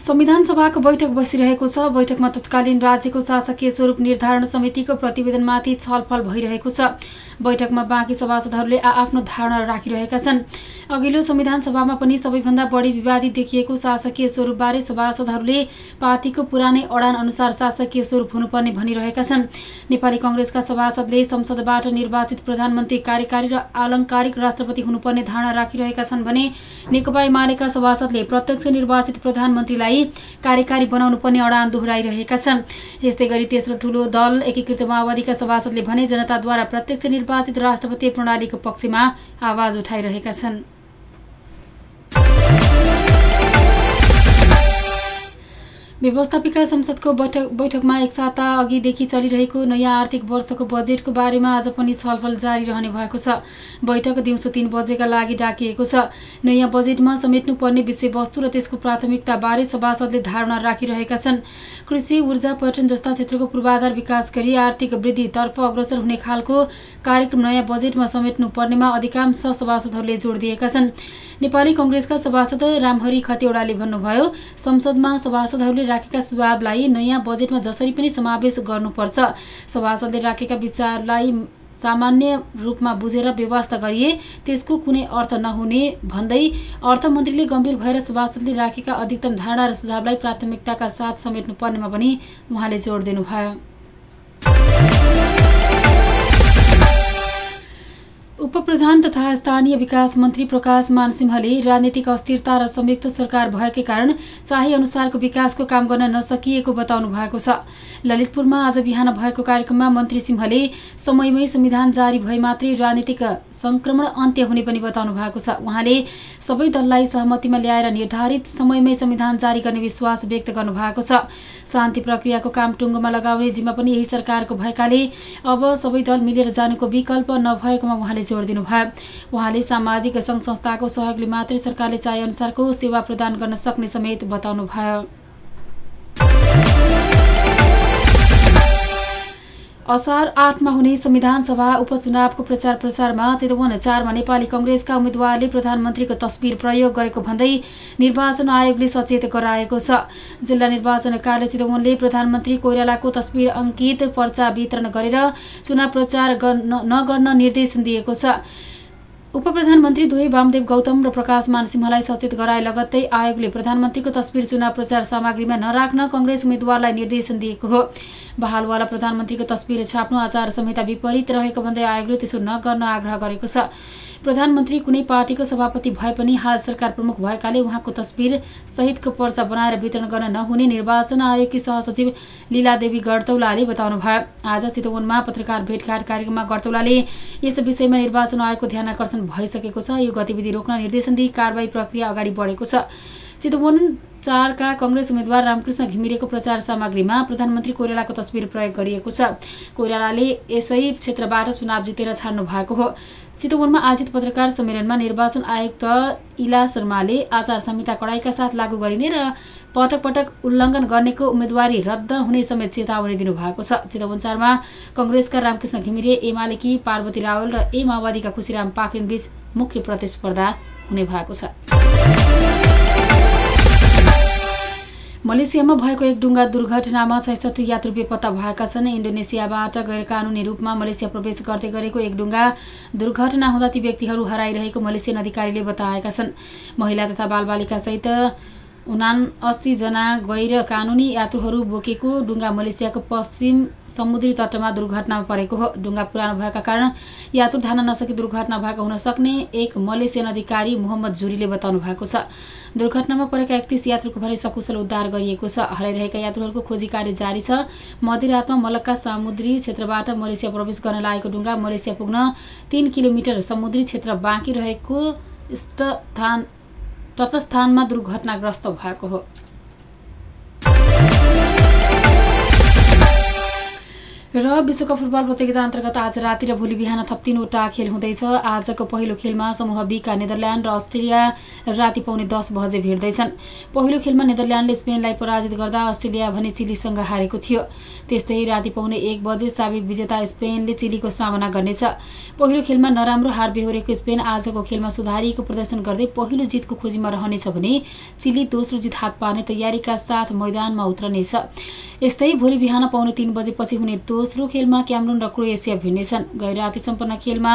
संविधान सभाको बैठक बसिरहेको छ। बैठकमा तत्कालीन राज्यको शासकीय स्वरूप निर्धारण समितिको प्रतिवेदनमाथि छलफल भइरहेको छ। बैठकमा बाँकी सभासदहरूले आफ्नो धारणा राखिरहेका छन्। अघिल्लो संविधान सभामा पनि सबैभन्दा बढी विवादित देखिएको शासकीय स्वरूपबारे सभासदहरूले पार्टीको पुरानै अडान अनुसार शासकीय स्वरूप हुनुपर्ने भनिरहेका छन्। नेपाली कङ्ग्रेसका सभासदले संसदबाट निर्वाचित प्रधानमन्त्री कार्यकारी र आलङ्कारिक राष्ट्रपति हुनुपर्ने धारणा राखिरहेका छन् भने नेकपा एमालेका सभासदले प्रत्यक्ष निर्वाचित प्रधानमन्त्रीलाई कार्यकारी बनाउनु पर्ने अडान दोहोऱ्याइरहेका छन्। यस्तै गरी तेस्रो ठूलो दल एकीकृत माओवादीका सभासदले भने जनताद्वारा प्रत्यक्ष निर्वाचित राष्ट्रपति प्रणालीको पक्षमा आवाज उठाइरहेका छन्। व्यवस्थापिका संसदको बैठक बैठकमा एक साता अघिदेखि चलिरहेको नयाँ आर्थिक वर्षको बजेटको बारेमा आज पनि छलफल जारी रहने भएको छ। बैठक दिउँसो तिन बजेका लागि डाकिएको छ। नयाँ बजेटमा समेट्नुपर्ने विषयवस्तु र त्यसको प्राथमिकताबारे सभासदले धारणा राखिरहेका छन्। कृषि ऊर्जा पर्यटन जस्ता क्षेत्रको पूर्वाधार विकास गरी आर्थिक वृद्धितर्फ अग्रसर हुने खालको कार्यक्रम नयाँ बजेटमा समेट्नु पर्नेमा अधिकांश सभासदहरूले जोड दिएका छन्। नेपाली कङ्ग्रेसका सभासद रामहरि खतिवडाले भन्नुभयो संसदमा सभासदहरूले राखेका सुझावलाई नयाँ बजेटमा जसरी पनि समावेश गर्नुपर्छ सभासदले राखेका विचारलाई सामान्य रूपमा बुझेर व्यवस्था गरिए त्यसको कुनै अर्थ नहुने भन्दै अर्थमन्त्रीले गम्भीर भएर सभासदले राखेका अधिकतम धारणा र सुझावलाई प्राथमिकताका साथ समेट्नु पर्नेमा पनि उहाँले जोड दिनुभयो। उपप्रधान तथा स्थानीय विकास मन्त्री प्रकाश मानसिंहले राजनीतिक अस्थिरता र संयुक्त सरकार भएकै कारण चाहे अनुसारको विकासको काम गर्न नसकिएको बताउनु भएको छ। ललितपुरमा आज बिहान भएको कार्यक्रममा मन्त्री सिंहले समयमै संविधान जारी भए मात्रै राजनीतिक संक्रमण अन्त्य हुने पनि बताउनु भएको छ। उहाँले सबै दललाई सहमतिमा ल्याएर निर्धारित समयमै संविधान जारी गर्ने विश्वास व्यक्त गर्नुभएको छ। शान्ति प्रक्रियाको काम टुङ्गोमा लगाउने जिम्मा पनि यही सरकारको भएकाले अब सबै दल मिलेर जानुको विकल्प नभएकोमा उहाँले जोड दिनुभयो। उहाँले सामाजिक सङ्घ संस्थाको सहयोगले मात्रै सरकारले चाहे अनुसारको सेवा प्रदान गर्न सक्ने समेत बताउनुभयो। असार आठमा हुने संविधान सभा उपचुनावको प्रचार प्रसारमा चितवन चारमा नेपाली कङ्ग्रेसका उम्मेद्वारले प्रधानमन्त्रीको तस्बिर प्रयोग गरेको भन्दै निर्वाचन आयोगले सचेत गराएको छ। जिल्ला निर्वाचन कार्य चितवनले प्रधानमन्त्री कोइरालाको तस्बिर अङ्कित पर्चा वितरण गरेर चुनाव प्रचार नगर्न निर्देशन दिएको छ। उप प्रधानमन्त्री दुवै वामदेव गौतम र प्रकाश मानसिंहलाई सचेत गराए लगत्तै आयोगले प्रधानमन्त्रीको तस्बिर चुनाव प्रचार सामग्रीमा नराख्न कङ्ग्रेस उम्मेद्वारलाई निर्देशन दिएको हो। बहालवाला प्रधानमन्त्रीको तस्बिर छाप्नु आचार संहिता विपरीत रहेको भन्दै आयोगले त्यसो नगर्न आग्रह गरेको छ। प्रधानमन्त्री कुनै पार्टीको सभापति भए पनि हाल सरकार प्रमुख भएकाले उहाँको तस्बिर सहितको पर्चा बनाएर वितरण गर्न नहुने निर्वाचन आयोगकी सहसचिव लीलादेवी गडतौलाले बताउनुभयो। आज चितवनमा पत्रकार भेटघाट कार्यक्रममा गडतौलाले यस विषयमा निर्वाचन आयोगको ध्यान आकर्षण भइसकेको छ। यो गतिविधि रोक्न निर्देशन दिई कारवाही प्रक्रिया अगाडि बढेको छ। चितवन चारका कङ्ग्रेस उम्मेद्वार रामकृष्ण घिमिरेको प्रचार सामग्रीमा प्रधानमन्त्री कोइरालाको तस्बिर प्रयोग गरिएको छ। कोइरालाले यसै क्षेत्रबाट चुनाव जितेर छाड्नु भएको हो। चितवनमा आयोजित पत्रकार सम्मेलनमा निर्वाचन आयुक्त इला शर्माले आचार संहिता कडाइका साथ लागू गरिने र पटक पटक उल्लङ्घन गर्नेको उम्मेदवारी रद्द हुने समेत चेतावनी दिनुभएको छ। चितवन चारमा कङ्ग्रेसका रामकृष्ण घिमिरे एमालेकी पार्वती रावल र ए माओवादीका खुसीराम पाक्रिन बीच मुख्य प्रतिस्पर्धा हुने भएको छ। मलेसियामा भएको एक डुङ्गा दुर्घटनामा छैसठी यात्रु बेपत्ता भएका छन्। इन्डोनेसियाबाट गैर कानुनी रूपमा मलेसिया प्रवेश गर्दै गरेको एक डुङ्गा दुर्घटना हुँदा ती व्यक्तिहरू हराइरहेको मलेसियन अधिकारीले बताएका छन्। महिला तथा बालबालिकासहित उना अस्सीजना गैर कानुनी यात्रुहरू बोकेको डुङ्गा मलेसियाको पश्चिम समुद्री तटमा दुर्घटनामा परेको हो। डुङ्गा पुरानो भएका कारण यात्रु धान्न नसकी दुर्घटना भएको हुन सक्ने एक मलेसियन अधिकारी मोहम्मद झुरीले बताउनु भएको छ। दुर्घटनामा परेका एकतिस यात्रुको भने सकुशल उद्धार गरिएको छ। हराइरहेका यात्रुहरूको खोजी कार्य जारी छ। मध्यरातमा मलक्का समुद्री क्षेत्रबाट मलेसिया प्रवेश गर्न लागेको डुङ्गा मलेसिया पुग्न तिन किलोमिटर समुद्री क्षेत्र बाँकी रहेको स्थान तटस्थानमा दुर्घटनाग्रस्त भएको हो। र विश्वकप फुटबल प्रतियोगिता अन्तर्गत आज राति र भोलि बिहान थप तिनवटा खेल हुँदैछ। आजको पहिलो खेलमा समूह बीका नेदरल्यान्ड र अस्ट्रेलिया राति पाउने दस बजे भेट्दैछन्। पहिलो खेलमा नेदरल्यान्डले स्पेनलाई पराजित गर्दा अस्ट्रेलिया भने चिलीसँग हारेको थियो। त्यस्तै राति पाउने एक बजे साबिक विजेता स्पेनले चिलीको सामना गर्नेछ। पहिलो खेलमा नराम्रो हार बेहोरेको स्पेन आजको खेलमा सुधारिएको प्रदर्शन गर्दै पहिलो जितको खोजीमा रहनेछ भने चिली दोस्रो जित हात पार्ने तयारीका साथ मैदानमा उत्रनेछ। यस्तै भोलि बिहान पाउने तिन बजेपछि हुने दोस्रो खेलमा क्यामरुन र क्रोएसिया भिड्नेछन् गै राति सम्पन्न खेलमा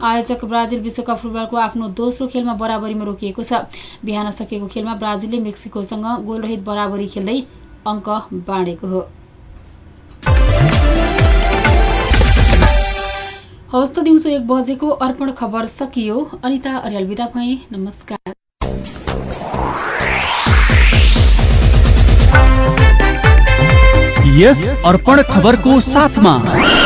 आयोजक ब्राजिल विश्वकप फुटबलको आफ्नो दोस्रो खेलमा बराबरीमा रोकिएको छ। बिहान सकेको खेलमा ब्राजिलले मेक्सिकोसँग गोलरहित बराबरी खेल्दै अङ्क बाँडेको हो। हवस् त दिउँसो एक बजेको अर्पण खबर सकियो। अनिता अर्याल बिदा भएँ। नमस्कार। यस अर्पण खबर को साथ साथमा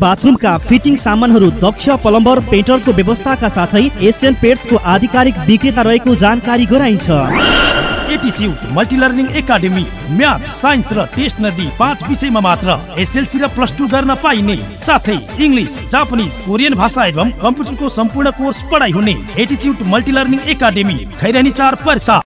बाथरुमका फिटिङ सामानहरू दक्ष प्लम्बर पेन्टरको व्यवस्थाका साथै एसियन पेट्सको आधिकारिक विक्रेता रहेको जानकारी गराइन्छ। एटिच्युट multi learning academy math science र टेस्ट नदी पाँच विषयमा मात्र एसएलसी र प्लस टू गर्न पाइने। साथै इङ्ग्लिस जापानिज कोरियन भाषा एवं कम्प्युटरको सम्पूर्ण कोर्स पढाइ हुने एटिच्युट मल्टिलर्निङ एकाडेमी खैरानी चार पर्सा।